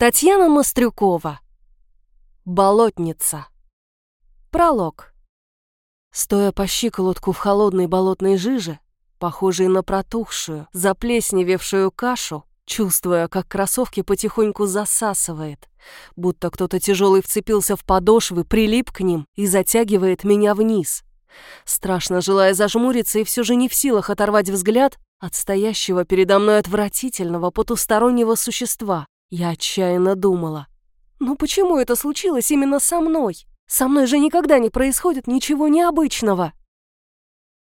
Татьяна Мострюкова. Болотница. Пролог. Стоя по щиколотку в холодной болотной жиже, похожей на протухшую, заплесневевшую кашу, чувствуя, как кроссовки потихоньку засасывает, будто кто-то тяжелый вцепился в подошвы, прилип к ним и затягивает меня вниз. Страшно желая зажмуриться и все же не в силах оторвать взгляд от стоящего передо мной отвратительного потустороннего существа, я отчаянно думала. «Ну почему это случилось именно со мной? Со мной же никогда не происходит ничего необычного!»